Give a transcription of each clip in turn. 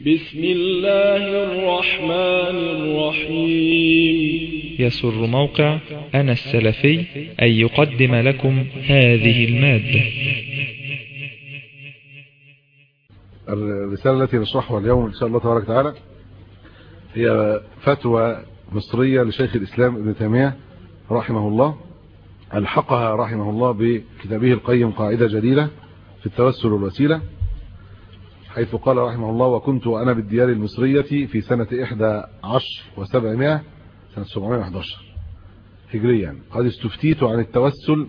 بسم الله الرحمن الرحيم. يسر موقع أنا السلفي أن يقدم لكم هذه المادة. الرسالة التي نشرحها اليوم إن شاء الله تبارك وتعالى هي فتوى مصرية لشيخ الإسلام ابن تيمية رحمه الله. ألحقها رحمه الله بكتابه القيم قاعدة جديدة في التوسل والوسيلة. حيث قال رحمه الله وكنت أنا بالديار المصرية في سنة 11 و700 سنة 711 هجريا. قد استفتيت عن التوسل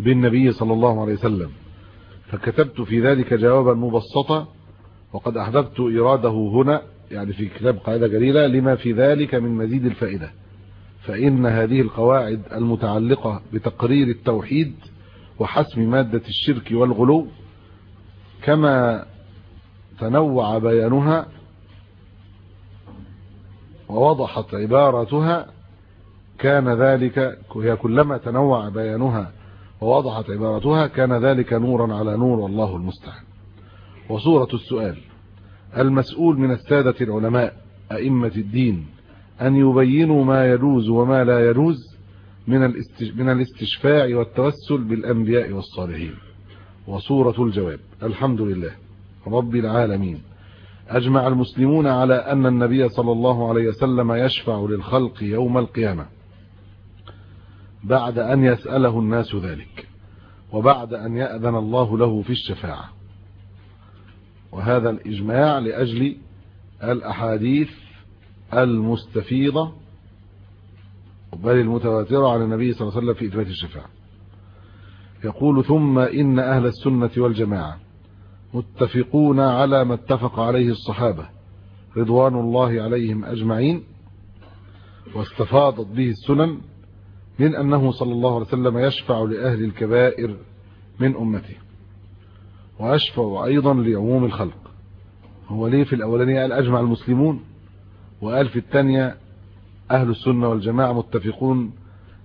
بالنبي صلى الله عليه وسلم فكتبت في ذلك جوابا مبسطا وقد أحببت إراده هنا يعني في كتاب قاعدة جليلة لما في ذلك من مزيد الفائدة. فإن هذه القواعد المتعلقة بتقرير التوحيد وحسم مادة الشرك والغلو كما تنوع بيانها ووضحت عبارتها كان ذلك هي كلما تنوع بيانها ووضحت عبارتها كان ذلك نورا على نور والله المستعان. وصورة السؤال المسؤول من السادة العلماء أئمة الدين أن يبينوا ما يجوز وما لا يجوز من من الاستشفاع والتوسل بالأنبياء والصالحين. وصورة الجواب الحمد لله. رب العالمين. أجمع المسلمون على أن النبي صلى الله عليه وسلم يشفع للخلق يوم القيامة. بعد أن يسأله الناس ذلك. وبعد أن يأذن الله له في الشفاعة. وهذا الإجماع لأجل الأحاديث المستفيضة بل المتواترة عن النبي صلى الله عليه وسلم في إثبات الشفاعة. يقول ثم إن أهل السنة والجماعة متفقون على ما اتفق عليه الصحابة رضوان الله عليهم أجمعين واستفاضت به السنن من أنه صلى الله عليه وسلم يشفع لأهل الكبائر من أمته ويشفع أيضا لعموم الخلق. هو ليه في الأولانية؟ قال أجمع المسلمون وقال في الثانية أهل السنة والجماعة متفقون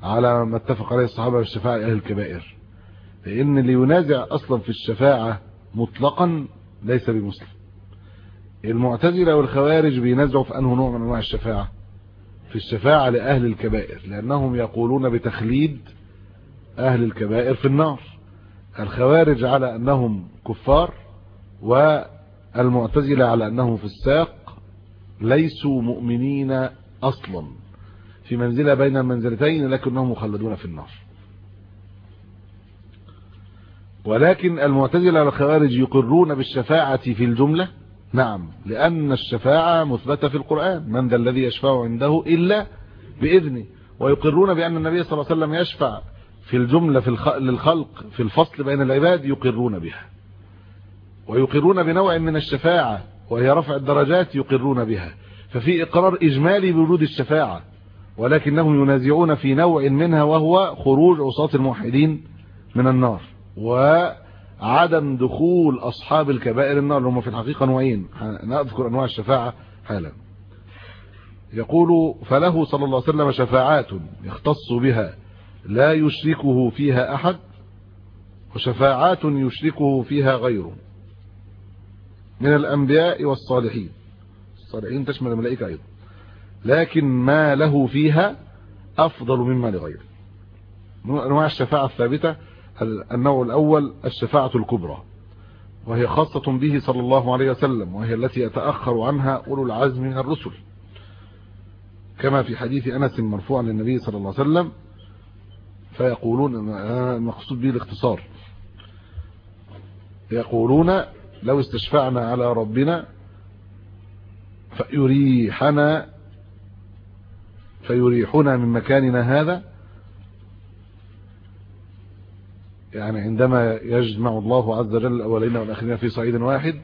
على ما اتفق عليه الصحابة بالشفاعة أهل الكبائر لأن اللي ينازع أصلا في الشفاعة مطلقا ليس بمسلم. المعتزلة والخوارج بينازعوا في أنه نوع من أنواع الشفاعة في الشفاعة لأهل الكبائر لأنهم يقولون بتخليد أهل الكبائر في النار. الخوارج على أنهم كفار والمعتزلة على أنهم في الساق ليسوا مؤمنين أصلا. في منزلة بين المنزلتين لكنهم مخلدون في النار. ولكن المعتزلة والخوارج يقرون بالشفاعة في الجملة؟ نعم لأن الشفاعة مثبتة في القرآن. من ذا الذي يشفع عنده إلا بإذنه. ويقرون بأن النبي صلى الله عليه وسلم يشفع في الجملة في الخ... للخلق في الفصل بين العباد يقرون بها. ويقرون بنوع من الشفاعة وهي رفع الدرجات يقرون بها. ففي إقرار إجمالي بوجود الشفاعة ولكنهم ينازعون في نوع منها وهو خروج عصاة الموحدين من النار. وعدم دخول أصحاب الكبائر النار هم في الحقيقة نوعين. نذكر أنواع الشفاعة حالا. يقول فله صلى الله عليه وسلم شفاعات يختص بها لا يشركه فيها أحد وشفاعات يشركه فيها غيره. من الأنبياء والصالحين. الصالحين تشمل الملائكة أيضا. لكن ما له فيها أفضل مما لغيره. أنواع الشفاعة الثابتة النوع الأول الشفاعة الكبرى وهي خاصة به صلى الله عليه وسلم وهي التي يتأخر عنها أولو العزم من الرسل. كما في حديث أنس مرفوعا للنبي صلى الله عليه وسلم فيقولون المقصود به الاختصار. يقولون لو استشفعنا على ربنا فيريحنا فيريحنا من مكاننا هذا يعني عندما يجمع الله عز وجل الأولين والآخرين في صعيد واحد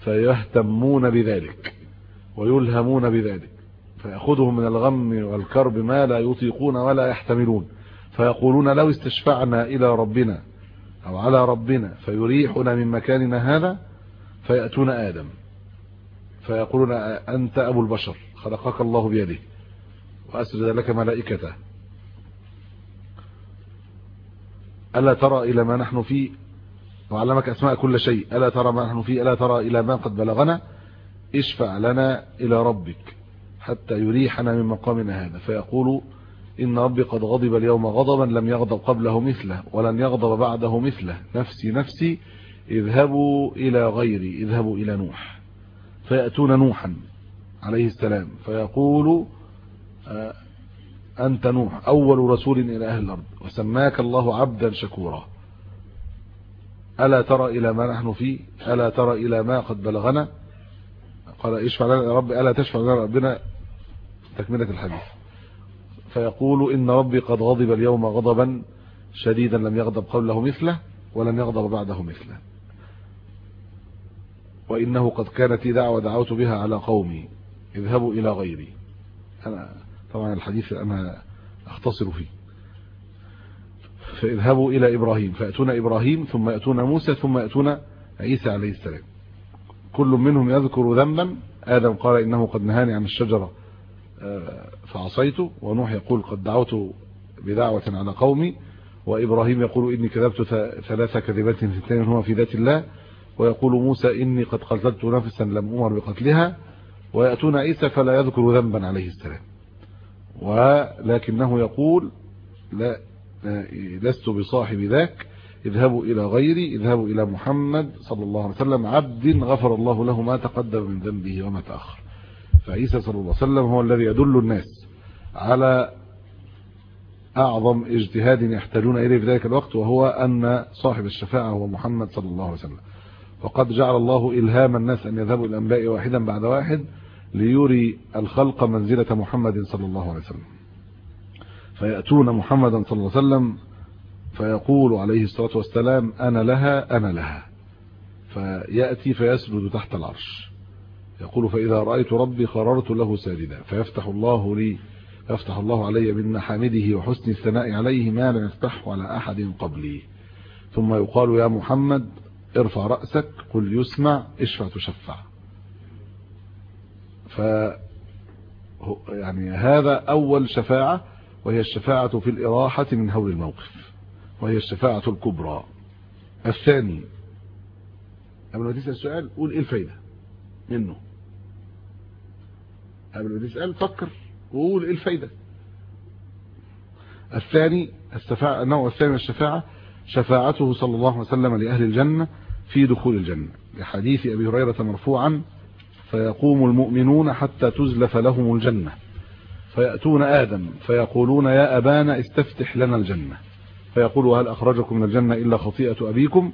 فيهتمون بذلك ويلهمون بذلك فيأخذهم من الغم والكرب ما لا يطيقون ولا يحتملون فيقولون لو استشفعنا إلى ربنا أو على ربنا فيريحنا من مكاننا هذا فيأتون آدم فيقولون أنت أبو البشر خلقك الله بيده وأسجد لك ملائكته. ألا ترى إلى ما نحن فيه؟ وعلمك أسماء كل شيء. ألا ترى ما نحن فيه؟ ألا ترى إلى ما قد بلغنا؟ اشفع لنا إلى ربك حتى يريحنا من مقامنا هذا. فيقول إن ربي قد غضب اليوم غضبا لم يغضب قبله مثله ولن يغضب بعده مثله. نفسي نفسي اذهبوا إلى غيري اذهبوا إلى نوح. فيأتون نوحا عليه السلام. فيقول آه، أنت نوح أول رسول إلى أهل الأرض. وسماك الله عبدا شكورا. ألا ترى إلى ما نحن فيه؟ ألا ترى إلى ما قد بلغنا؟ قال اشفع لنا يا رب ألا تشفع لنا ربنا؟ تكملة الحديث. فيقول إن ربي قد غضب اليوم غضبا شديدا لم يغضب قبله مثله ولن يغضب بعده مثله. وإنه قد كانت دعوة دعوت بها على قومي اذهبوا إلى غيري. أنا طبعا الحديث أنا أختصر فيه. فاذهبوا إلى إبراهيم فيأتون إبراهيم ثم يأتون موسى ثم يأتون عيسى عليه السلام. كل منهم يذكر ذنبا. آدم قال إنه قد نهاني عن الشجرة آه، فعصيته. ونوح يقول قد دعوت بدعوة على قومي. وإبراهيم يقول إني كذبت ثلاث كذبات اثنين هما في ذات الله. ويقول موسى إني قد قتلت نفسا لم أمر بقتلها. ويأتون عيسى فلا يذكر ذنبا عليه السلام. ولكنه يقول لا لست بصاحب ذاك اذهبوا إلى غيري اذهبوا إلى محمد صلى الله عليه وسلم عبد غفر الله له ما تقدم من ذنبه وما تأخر. فعيسى صلى الله عليه وسلم هو الذي يدل الناس على أعظم اجتهاد يحتاجون إليه في ذلك الوقت وهو أن صاحب الشفاعة هو محمد صلى الله عليه وسلم. وقد جعل الله إلهام الناس أن يذهبوا الأنباء واحدا بعد واحد ليري الخلق منزلة محمد صلى الله عليه وسلم. فيأتون محمدا صلى الله عليه وسلم فيقول عليه الصلاة والسلام أنا لها أنا لها. فيأتي فيسجد تحت العرش. يقول فإذا رأيت ربي قررت له ساجدا. فيفتح الله لي يفتح الله علي من محامده وحسن الثناء عليه ما لم يفتحه على أحد قبلي. ثم يقال يا محمد ارفع رأسك قل يسمع اشفع تشفع. ف يعني هذا أول شفاعة وهي الشفاعة في الإراحة من هول الموقف وهي الشفاعة الكبرى. الثاني قبل ما تسأل السؤال قول إيه الفايدة منه؟ قبل ما تسأل فكر وقول إيه الفايدة؟ الثاني الشفاعة النوع الثاني من الشفاعة شفاعته صلى الله عليه وسلم لأهل الجنة في دخول الجنة. لحديث أبي هريرة مرفوعا فيقوم المؤمنون حتى تزلف لهم الجنة. فيأتون آدم فيقولون يا أبانا استفتح لنا الجنة. فيقول هل أخرجكم من الجنة إلا خطيئة أبيكم؟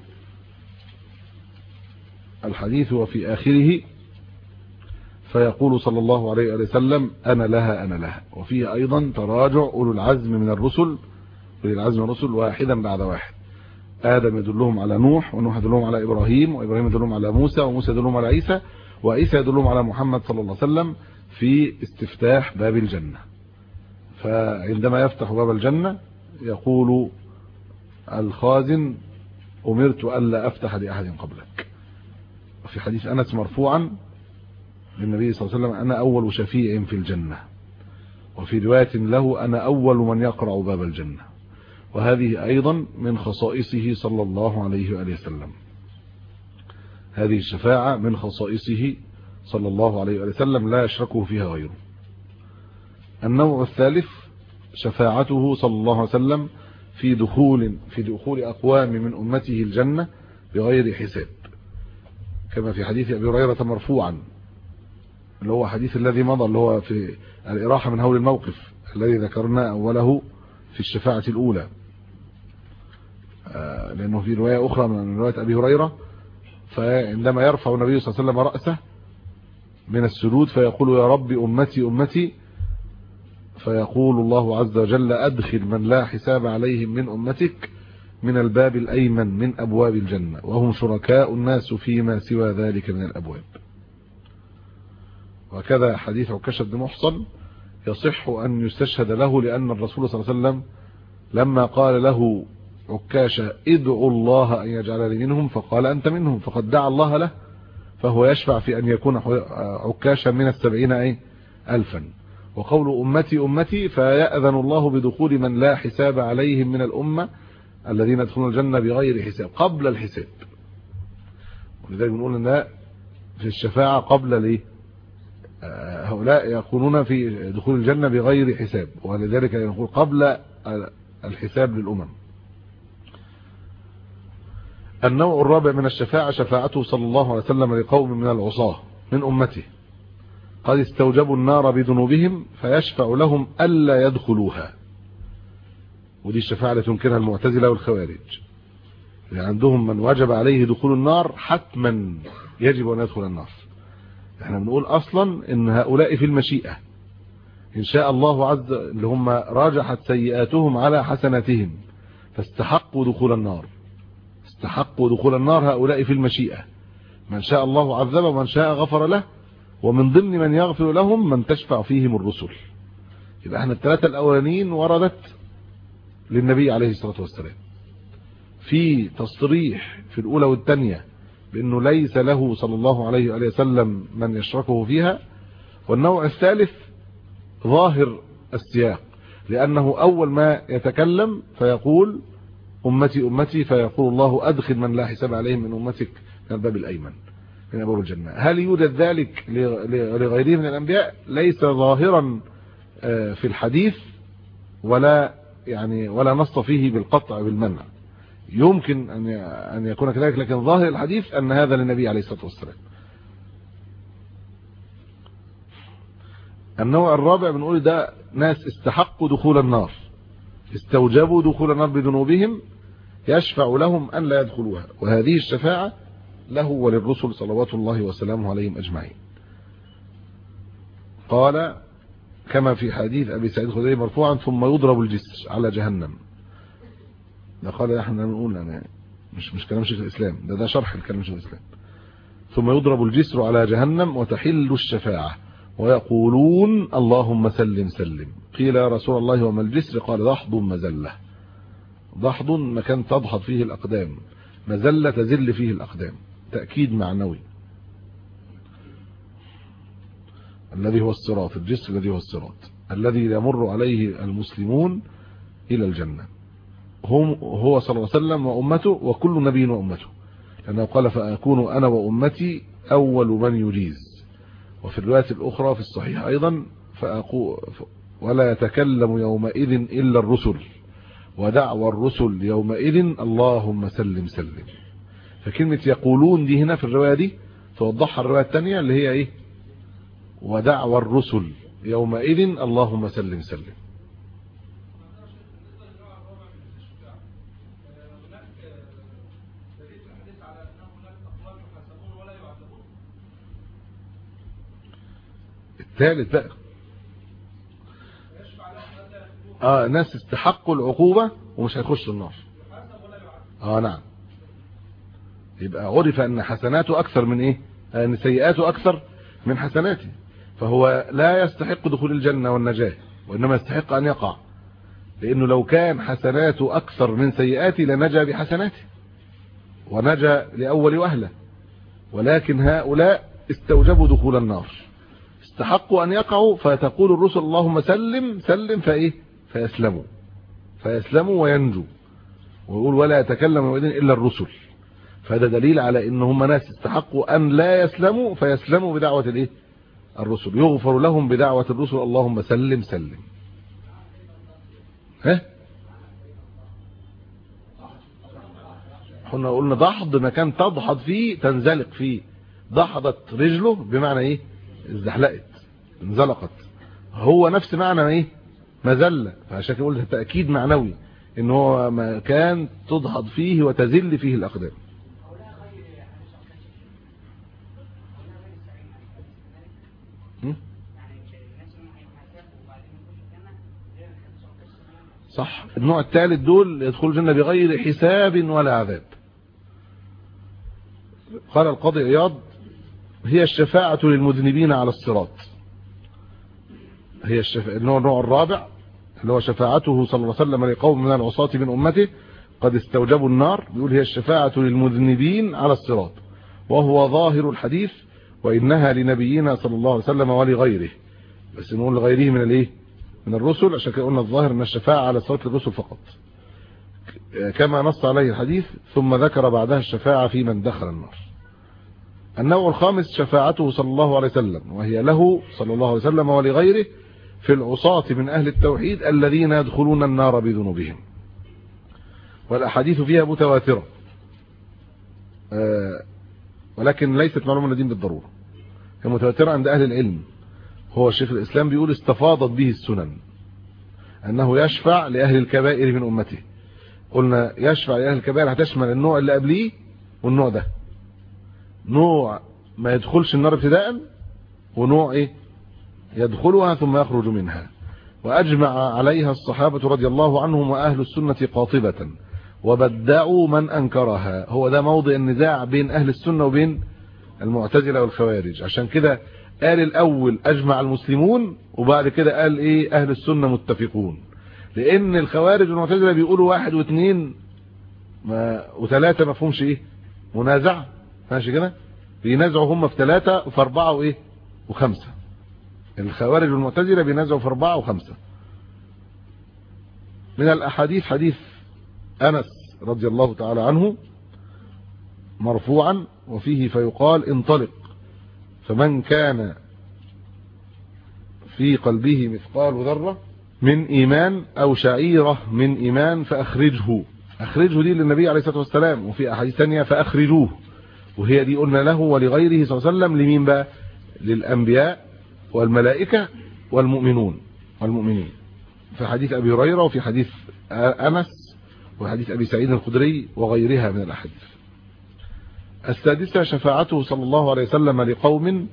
الحديث وفي آخره فيقول صلى الله عليه وسلم أنا لها أنا لها. وفيه أيضا تراجع أولو العزم من الرسل أولي العزم من الرسل واحدا بعد واحد. آدم يدلهم على نوح ونوح يدلهم على إبراهيم وإبراهيم يدلهم على موسى وموسى يدلهم على عيسى. وعيسى يدلهم على محمد صلى الله عليه وسلم في استفتاح باب الجنة. فعندما يفتح باب الجنة يقول الخازن أمرت ألا أفتح لأحد قبلك. وفي حديث أنس مرفوعا للنبي صلى الله عليه وسلم أنا أول شفيع في الجنة. وفي رواية له أنا أول من يقرع باب الجنة. وهذه أيضا من خصائصه صلى الله عليه وآله وسلم. هذه الشفاعة من خصائصه صلى الله عليه وسلم لا يشركه فيها غيره. النوع الثالث شفاعته صلى الله عليه وسلم في دخول في دخول أقوام من أمته الجنة بغير حساب. كما في حديث أبي هريرة مرفوعا اللي هو حديث الذي مضى اللي هو في الإراحة من هول الموقف الذي ذكرنا أوله في الشفاعة الأولى. آه، لأنه في رواية أخرى من رواية أبي هريرة فعندما يرفع النبي صلى الله عليه وسلم رأسه من السجود فيقول يا رب أمتي أمتي. فيقول الله عز وجل أدخل من لا حساب عليهم من أمتك من الباب الأيمن من أبواب الجنة وهم شركاء الناس فيما سوى ذلك من الأبواب. وكذا حديث عكاشة بن محصن يصح أن يستشهد له لأن الرسول صلى الله عليه وسلم لما قال له عكاشة ادعو الله أن يجعلني منهم فقال أنت منهم فقد دعا الله له فهو يشفع في أن يكون عكاشا من السبعين أي ألفا. وقول أمتي أمتي فيأذن الله بدخول من لا حساب عليهم من الأمة الذين يدخلون الجنة بغير حساب قبل الحساب. ولذلك بنقول إن في الشفاعة قبل ليه هؤلاء يكونون في دخول الجنة بغير حساب ولذلك يقول قبل الحساب للأمم. النوع الرابع من الشفاعة شفاعته صلى الله عليه وسلم لقوم من العصاة من أمته. قد استوجبوا النار بذنوبهم فيشفع لهم ألا يدخلوها. ودي الشفاعة التي تنكرها المعتزلة والخوارج. يعني عندهم من وجب عليه دخول النار حتما يجب أن يدخل النار. إحنا بنقول أصلا إن هؤلاء في المشيئة. إن شاء الله عز اللي هم راجحت سيئاتهم على حسناتهم فاستحقوا دخول النار. استحقوا دخول النار هؤلاء في المشيئة. من شاء الله عذب ومن شاء غفر له ومن ضمن من يغفر لهم من تشفع فيهم الرسل. يبقى إحنا الثلاثة الأولانيين وردت للنبي عليه الصلاة والسلام. في تصريح في الأولى والثانيه بأنه ليس له صلى الله عليه وآله وسلم من يشركه فيها والنوع الثالث ظاهر السياق لأنه أول ما يتكلم فيقول أمتي أمتي فيقول الله أدخل من لا حساب عليهم من أمتك من الباب الأيمن من أبواب الجنة. هل يوجد ذلك لغيره من الأنبياء؟ ليس ظاهرا في الحديث ولا يعني ولا نص فيه بالقطع بالمنع. يمكن أن أن يكون كذلك لكن ظاهر الحديث أن هذا للنبي عليه الصلاة والسلام. النوع الرابع بنقول ده ناس استحقوا دخول النار استوجبوا دخول النار بذنوبهم يشفع لهم أن لا يدخلوها. وهذه الشفاعة له وللرسل صلوات الله وسلامه عليهم أجمعين. قال كما في حديث أبي سعيد الخدري مرفوعا ثم يضرب الجسر على جهنم. ده قال إحنا بنقول أنا مش مش كلام شيخ الإسلام. ده ده شرح الكلام شيخ الإسلام. ثم يضرب الجسر على جهنم وتحل الشفاعة. ويقولون اللهم سلم سلم. قيل يا رسول الله وما الجسر؟ قال ضحض مزلة. ضحض مكان تضحض فيه الأقدام مزلة تزل فيه الأقدام. تأكيد معنوي. الذي هو الصراط الجسر الذي هو الصراط. الذي يمر عليه المسلمون إلى الجنة. هم هو صلى الله عليه وسلم وأمته وكل نبي وأمته. لأنه قال فأكون أنا وأمتي أول من يجيز. وفي الرواية الأخرى في الصحيح أيضا فأقول ولا يتكلم يومئذ إلا الرسل. ودعوى الرسل يومئذ اللهم سلم سلم. فكلمة يقولون دي هنا في الرواية دي توضحها الرواية الثانية اللي هي إيه؟ ودعوى الرسل يومئذ اللهم سلم سلم. الثالث بقى آه ناس استحقوا العقوبة ومش هيخشوا النار. آه نعم. يبقى عرف أن حسناته أكثر من إيه؟ أن سيئاته أكثر من حسناته. فهو لا يستحق دخول الجنة والنجاة وإنما يستحق أن يقع. لأنه لو كان حسناته أكثر من سيئاته لنجا بحسناته ونجا لأول وأهلة. ولكن هؤلاء استوجبوا دخول النار. استحقوا أن يقعوا فتقول الرسل اللهم سلم سلم فإيه؟ فيسلموا. فيسلموا وينجوا ويقول ولا يتكلم يومئذ إلا الرسل. فهذا دليل على إن هم ناس استحقوا أن لا يسلموا فيسلموا بدعوة الإيه؟ الرسل. يغفر لهم بدعوة الرسل. اللهم سلم سلم. ها؟ كنا قلنا ضحض مكان تضحض فيه تنزلق فيه. ضحضت رجله بمعنى إيه؟ ازدحلقت انزلقت. هو نفس معنى إيه؟ مزله فعشان قلت تأكيد معنوي إن هو مكان تضحض فيه وتزل فيه الأقدام. صح. النوع الثالث دول يدخلوا الجنة بغير حساب ولا عذاب. قال القاضي عياض هي الشفاعة للمذنبين على الصراط. هي الشفاعة النوع الرابع. اللي هو شفاعته صلى الله عليه وسلم لقوم من العصاة من أمته قد استوجبوا النار بيقول هي الشفاعة للمذنبين على الصراط. وهو ظاهر الحديث وإنها لنبينا صلى الله عليه وسلم ولغيره. بس نقول لغيره من الإيه؟ من الرسل عشان كده قلنا الظاهر ان الشفاعة على صراط الرسل فقط. كما نص عليه الحديث ثم ذكر بعدها الشفاعة في من دخل النار. النوع الخامس شفاعته صلى الله عليه وسلم وهي له صلى الله عليه وسلم ولغيره في العصاة من أهل التوحيد الذين يدخلون النار بذنوبهم. والأحاديث فيها متواترة. آه، ولكن ليست معلومة الدين بالضرورة. هي متواترة عند أهل العلم. هو الشيخ الإسلام بيقول استفاضت به السنن. أنه يشفع لأهل الكبائر من أمته. قلنا يشفع لأهل الكبائر هتشمل النوع اللي قبليه والنوع ده. نوع ما يدخلش النار ابتداء ونوع إيه؟ يدخلها ثم يخرج منها. وأجمع عليها الصحابة رضي الله عنهم وأهل السنة قاطبة. وبدعوا من أنكرها. هو ده موضع النزاع بين أهل السنة وبين المعتزلة والخوارج. عشان كده قال الأول أجمع المسلمون وبعد كده قال إيه؟ أهل السنة متفقون. لأن الخوارج والمعتزلة بيقولوا واحد واثنين ما وثلاثة ما فهمش إيه؟ منازعة ماشي كده؟ بينازعوا هم في ثلاثة وفي أربعة وإيه؟ وخمسة. الخوارج والمعتزلة بينازعوا في أربعة وخمسة. من الأحاديث حديث أنس رضي الله تعالى عنه مرفوعا وفيه فيقال انطلق. فمن كان في قلبه مثقال ذرة من إيمان أو شعيرة من إيمان فأخرجه. أخرجه دي للنبي عليه الصلاة والسلام وفي أحاديث ثانية فأخرجوه. وهي دي قلنا له ولغيره صلى الله عليه وسلم لمين بقى؟ للأنبياء والملائكة والمؤمنون والمؤمنين. في حديث أبي هريرة وفي حديث أنس وحديث أبي سعيد الخدري وغيرها من الأحاديث. السادسة شفاعته صلى الله عليه وسلم لقوم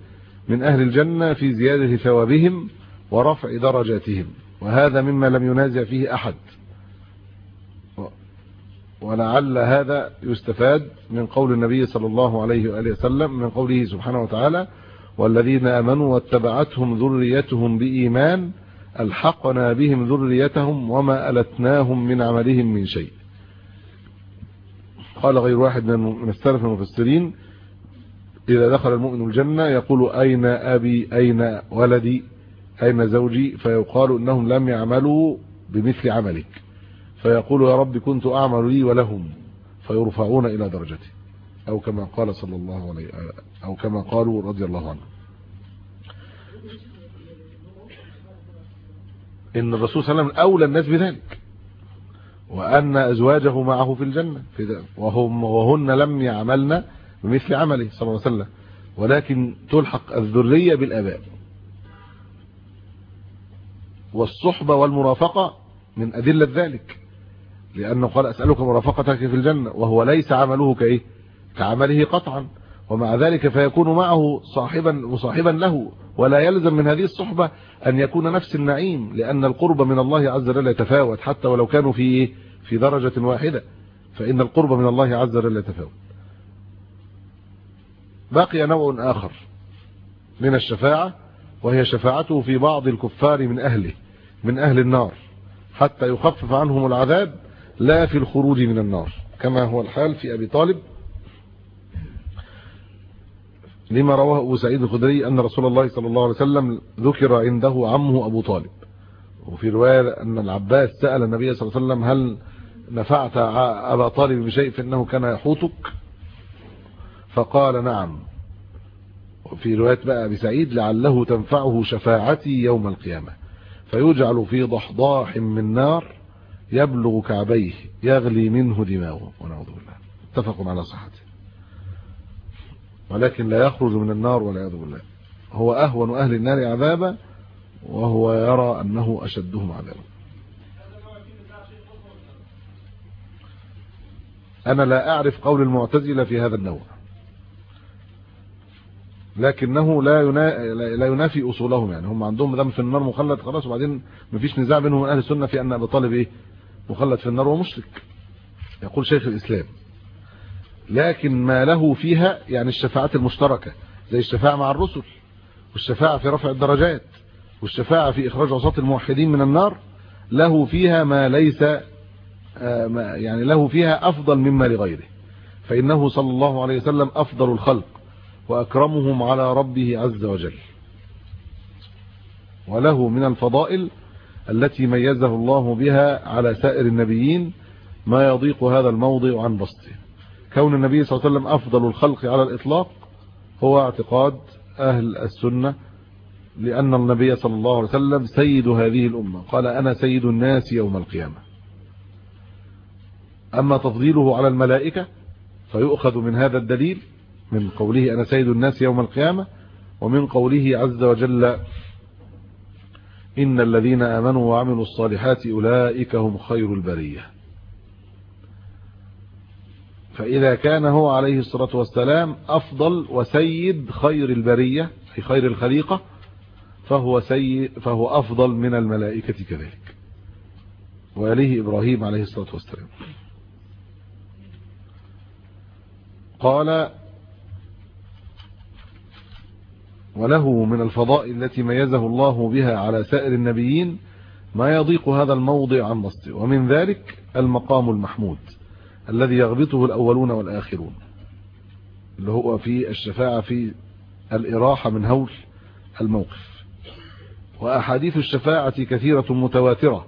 من أهل الجنة في زيادة ثوابهم ورفع درجاتهم وهذا مما لم ينازع فيه أحد. ولعل هذا يستفاد من قول النبي صلى الله عليه وآله وسلم من قوله سبحانه وتعالى والذين آمنوا واتبعتهم ذريتهم بإيمان ألحقنا بهم ذريتهم وما ألتناهم من عملهم من شيء. قال غير واحد من السلف المفسرين إذا دخل المؤمن الجنة يقول أين أبي أين ولدي أين زوجي؟ فيقال إنهم لم يعملوا بمثل عملك. فيقول يا رب كنت أعمل لي ولهم فيرفعون إلى درجتي. أو كما قال صلى الله عليه أو كما قالوا رضي الله عنه. إن الرسول صلى الله عليه وسلم أولى الناس بذلك وأن أزواجه معه في الجنة. في وهم وهن لم يعملن بمثل عمله صلى الله عليه وسلم. ولكن تلحق الذرية بالآباء. والصحبة والمرافقة من أدلة ذلك. لأنه قال أسألك مرافقتك في الجنة وهو ليس عمله كإيه؟ كعمله قطعا. ومع ذلك فيكون معه صاحبا مصاحبا له. ولا يلزم من هذه الصحبة أن يكون نفس النعيم لأن القرب من الله عز وجل يتفاوت حتى ولو كانوا في إيه؟ في درجة واحدة. فإن القرب من الله عز وجل يتفاوت. بقي نوع آخر من الشفاعة وهي شفاعته في بعض الكفار من أهله من أهل النار حتى يخفف عنهم العذاب لا في الخروج من النار كما هو الحال في أبي طالب لما رواه أبو سعيد الخدري أن رسول الله صلى الله عليه وسلم ذكر عنده عمه أبو طالب. وفي رواية أن العباس سأل النبي صلى الله عليه وسلم هل نفعت أبا طالب بشيء فإنه كان يحوطك؟ فقال نعم. وفي رواية بقى أبي سعيد لعله تنفعه شفاعتي يوم القيامة. فيجعل في ضحضاح من نار يبلغ كعبيه يغلي منه دماغه. ونعوذ بالله. اتفق على صحته. ولكن لا يخرج من النار والعياذ بالله. هو أهون أهل النار عذابا وهو يرى أنه أشدهم عذابا. أنا لا أعرف قول المعتزلة في هذا النوع. لكنه لا لا ينافي أصولهم يعني. هم عندهم دم في النار مخلد خلاص وبعدين مفيش نزاع بينهم من أهل السنة في أن ابي طالب إيه؟ مخلد في النار ومشرك. يقول شيخ الإسلام لكن ما له فيها يعني الشفاعات المشتركة زي الشفاعة مع الرسل والشفاعة في رفع الدرجات والشفاعة في إخراج عصاه الموحدين من النار له فيها ما ليس يعني له فيها أفضل مما لغيره. فإنه صلى الله عليه وسلم أفضل الخلق وأكرمهم على ربه عز وجل. وله من الفضائل التي ميزه الله بها على سائر النبيين ما يضيق هذا الموضع عن بسطه. كون النبي صلى الله عليه وسلم أفضل الخلق على الإطلاق هو اعتقاد أهل السنة لأن النبي صلى الله عليه وسلم سيد هذه الأمة. قال أنا سيد الناس يوم القيامة. أما تفضيله على الملائكة فيؤخذ من هذا الدليل من قوله أنا سيد الناس يوم القيامة ومن قوله عز وجل إن الذين آمنوا وعملوا الصالحات أولئك هم خير البرية. فإذا كان هو عليه الصلاة والسلام أفضل وسيد خير البرية في خير الخليقة فهو, سيد فهو أفضل من الملائكة كذلك. ويليه إبراهيم عليه الصلاة والسلام. قال وله من الفضائل التي ميزه الله بها على سائر النبيين ما يضيق هذا الموضع عن بسطه ومن ذلك المقام المحمود. الذي يغبطه الأولون والآخرون اللي هو في الشفاعة في الإراحة من هول الموقف. وأحاديث الشفاعة كثيرة متواترة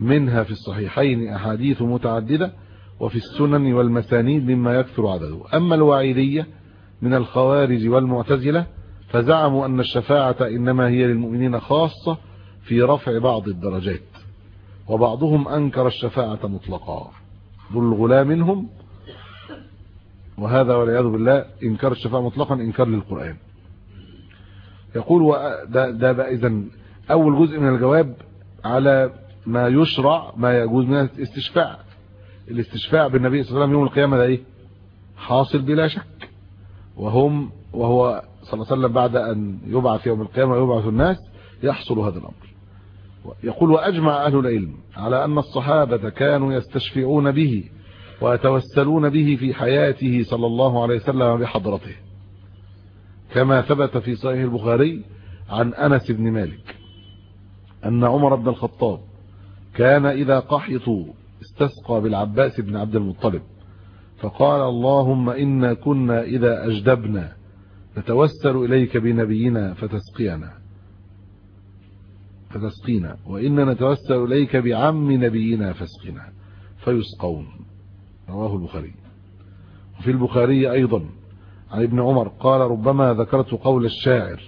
منها في الصحيحين أحاديث متعددة وفي السنن والمسانيد مما يكثر عدده. أما الوعيدية من الخوارج والمعتزلة فزعموا أن الشفاعة إنما هي للمؤمنين خاصة في رفع بعض الدرجات وبعضهم أنكر الشفاعة مطلقا. ذو الغلام منهم وهذا والعياذ بالله إنكار الشفاعة مطلقا إنكار للقرآن. يقول ده, ده بقى إذن أول جزء من الجواب على ما يشرع ما يجوز من الاستشفاع. الاستشفاع بالنبي صلى الله عليه وسلم يوم القيامة ده إيه؟ حاصل بلا شك. وهم وهو صلى الله عليه وسلم بعد أن يبعث يوم القيامة ويبعث الناس يحصل هذا الأمر. يقول وأجمع أهل العلم على أن الصحابة كانوا يستشفعون به ويتوسلون به في حياته صلى الله عليه وسلم بحضرته. كما ثبت في صحيح البخاري عن أنس بن مالك أن عمر بن الخطاب كان إذا قحطوا استسقى بالعباس بن عبد المطلب فقال اللهم إنا كنا إذا أجدبنا نتوسل إليك بنبينا فتسقينا. فتسقينا وإنا نتوسل إليك بعم نبينا فاسقنا. فيسقون. رواه البخاري. وفي البخاري أيضا عن ابن عمر قال ربما ذكرت قول الشاعر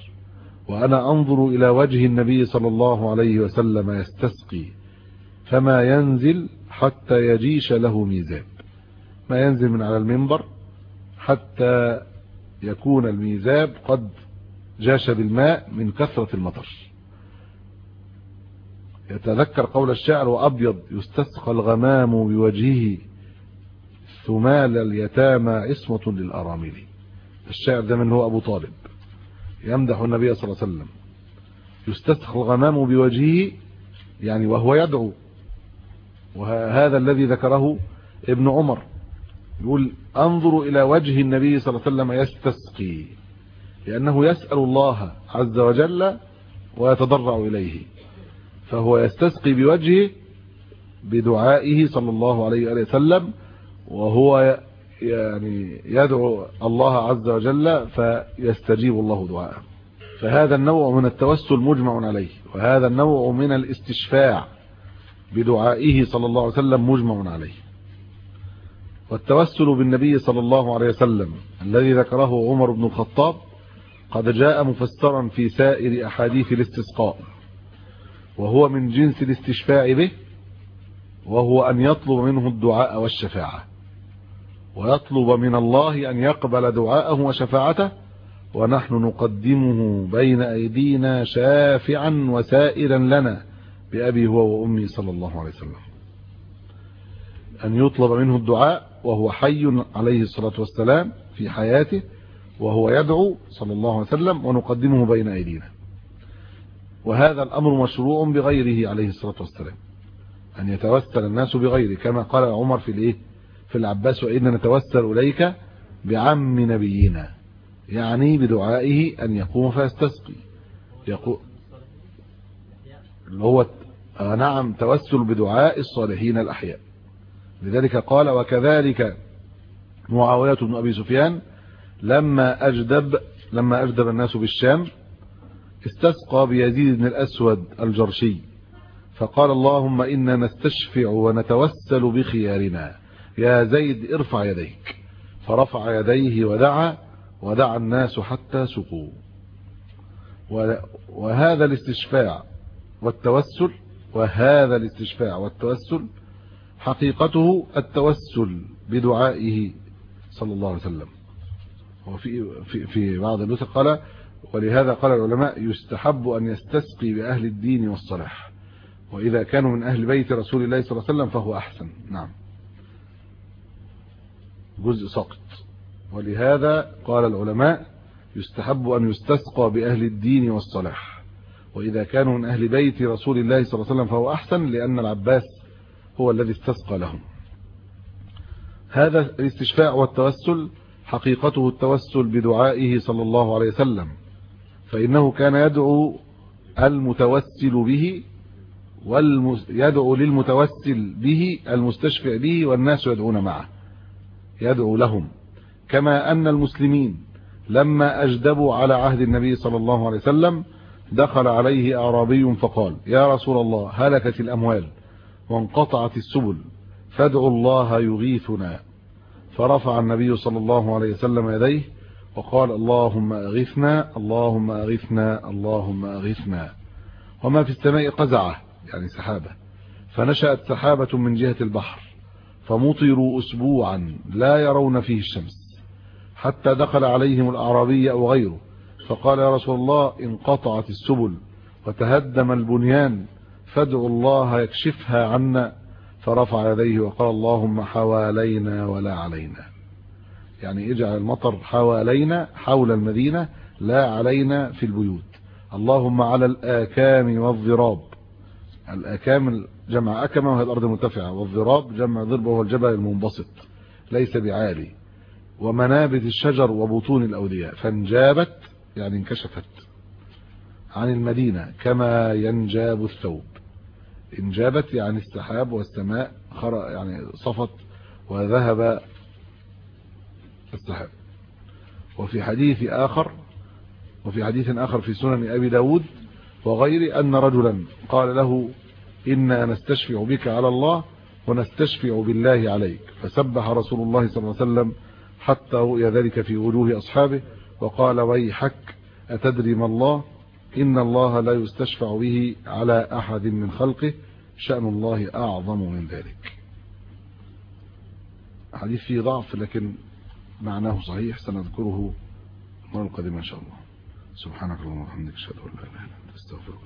وأنا أنظر إلى وجه النبي صلى الله عليه وسلم يستسقي فما ينزل حتى يجيش له ميزاب ما ينزل من على المنبر حتى يكون الميزاب قد جاش بالماء من كثرة المطر. يتذكر قول الشاعر وأبيض يستسقى الغمام بوجهه ثمال اليتامى عصمة للأرامل. الشاعر ده من هو؟ أبو طالب. يمدح النبي صلى الله عليه وسلم. يستسقى الغمام بوجهه يعني وهو يدعو. وهذا الذي ذكره ابن عمر. يقول أنظر إلى وجه النبي صلى الله عليه وسلم يستسقي لأنه يسأل الله عز وجل ويتضرع إليه. فهو يستسقي بوجهه بدعائه صلى الله عليه وآله وسلم وهو يعني يدعو الله عز وجل فيستجيب الله دعاءه. فهذا النوع من التوسل مجمع عليه وهذا النوع من الاستشفاع بدعائه صلى الله عليه وسلم مجمع عليه. والتوسل بالنبي صلى الله عليه وسلم الذي ذكره عمر بن الخطاب قد جاء مفسرا في سائر أحاديث الاستسقاء. وهو من جنس الاستشفاع به وهو أن يطلب منه الدعاء والشفاعة. ويطلب من الله أن يقبل دعاءه وشفاعته ونحن نقدمه بين أيدينا شافعا وسائرا لنا بأبي هو وأمي صلى الله عليه وسلم. أن يطلب منه الدعاء وهو حي عليه الصلاة والسلام في حياته وهو يدعو صلى الله عليه وسلم ونقدمه بين أيدينا. وهذا الأمر مشروع بغيره عليه الصلاة والسلام. أن يتوسل الناس بغيره كما قال عمر في الإيه؟ في العباس وإن نتوسل إليك بعم نبينا يعني بدعائه أن يقوم فيستسقي. يقول اللي هو نعم توسل بدعاء الصالحين الأحياء. لذلك قال وكذلك معاوية بن أبي سفيان لما أجدب لما أجدب الناس بالشام استسقى بيزيد بن الأسود الجرشي فقال اللهم إنا نستشفع ونتوسل بخيارنا. يا زيد ارفع يديك. فرفع يديه ودعا ودعا الناس حتى سقوا. وهذا الاستشفاع والتوسل وهذا الاستشفاع والتوسل حقيقته التوسل بدعائه صلى الله عليه وسلم. وفي في في بعض النسخ قال ولهذا قال العلماء يستحب أن يستسقي بأهل الدين والصلاح. وإذا كانوا من أهل بيت رسول الله صلى الله عليه وسلم فهو أحسن. نعم. جزء سقط. ولهذا قال العلماء يستحب أن يستسقى بأهل الدين والصلاح. وإذا كانوا من أهل بيت رسول الله صلى الله عليه وسلم فهو أحسن لأن العباس هو الذي استسقى لهم. هذا الاستشفاع والتوسل حقيقته التوسل بدعائه صلى الله عليه وسلم. فإنه كان يدعو المتوسل به يدعو للمتوسل به المستشفع به والناس يدعون معه. يدعو لهم. كما أن المسلمين لما أجدبوا على عهد النبي صلى الله عليه وسلم دخل عليه أعرابي فقال يا رسول الله هلكت الأموال وانقطعت السبل فادعوا الله يغيثنا. فرفع النبي صلى الله عليه وسلم يديه وقال اللهم أغثنا اللهم أغثنا اللهم أغثنا. وما في السماء قزعة يعني سحابة. فنشأت سحابة من جهة البحر فمطروا أسبوعا لا يرون فيه الشمس حتى دخل عليهم الأعرابي أو غيره. فقال يا رسول الله انقطعت السبل وتهدم البنيان فادعوا الله يكشفها عنا. فرفع يديه وقال اللهم حوالينا ولا علينا. يعني اجعل المطر حوالينا حول المدينة لا علينا في البيوت. اللهم على الآكام والضراب. الآكام جمع أكمة وهي الأرض المرتفعة والضراب جمع ضرب وهو الجبل المنبسط ليس بعالي. ومنابت الشجر وبطون الأودياء فانجابت يعني انكشفت. عن المدينة كما ينجاب الثوب. انجابت يعني السحاب والسماء يعني صفت وذهب السحاب وفي حديث آخر وفي حديث آخر في سنن أبي داود وغير أن رجلا قال له إنا نستشفع بك على الله ونستشفع بالله عليك. فسبح رسول الله صلى الله عليه وسلم حتى رؤي ذلك في وجوه أصحابه وقال ويحك أتدري ما الله؟ إن الله لا يستشفع به على أحد من خلقه شأن الله أعظم من ذلك. حديث فيه ضعف لكن معناه صحيح سنذكره المرة القادمة إن شاء الله. سبحانك اللهم وبحمدك أشهد أن لا إله إلا أنت أستغفرك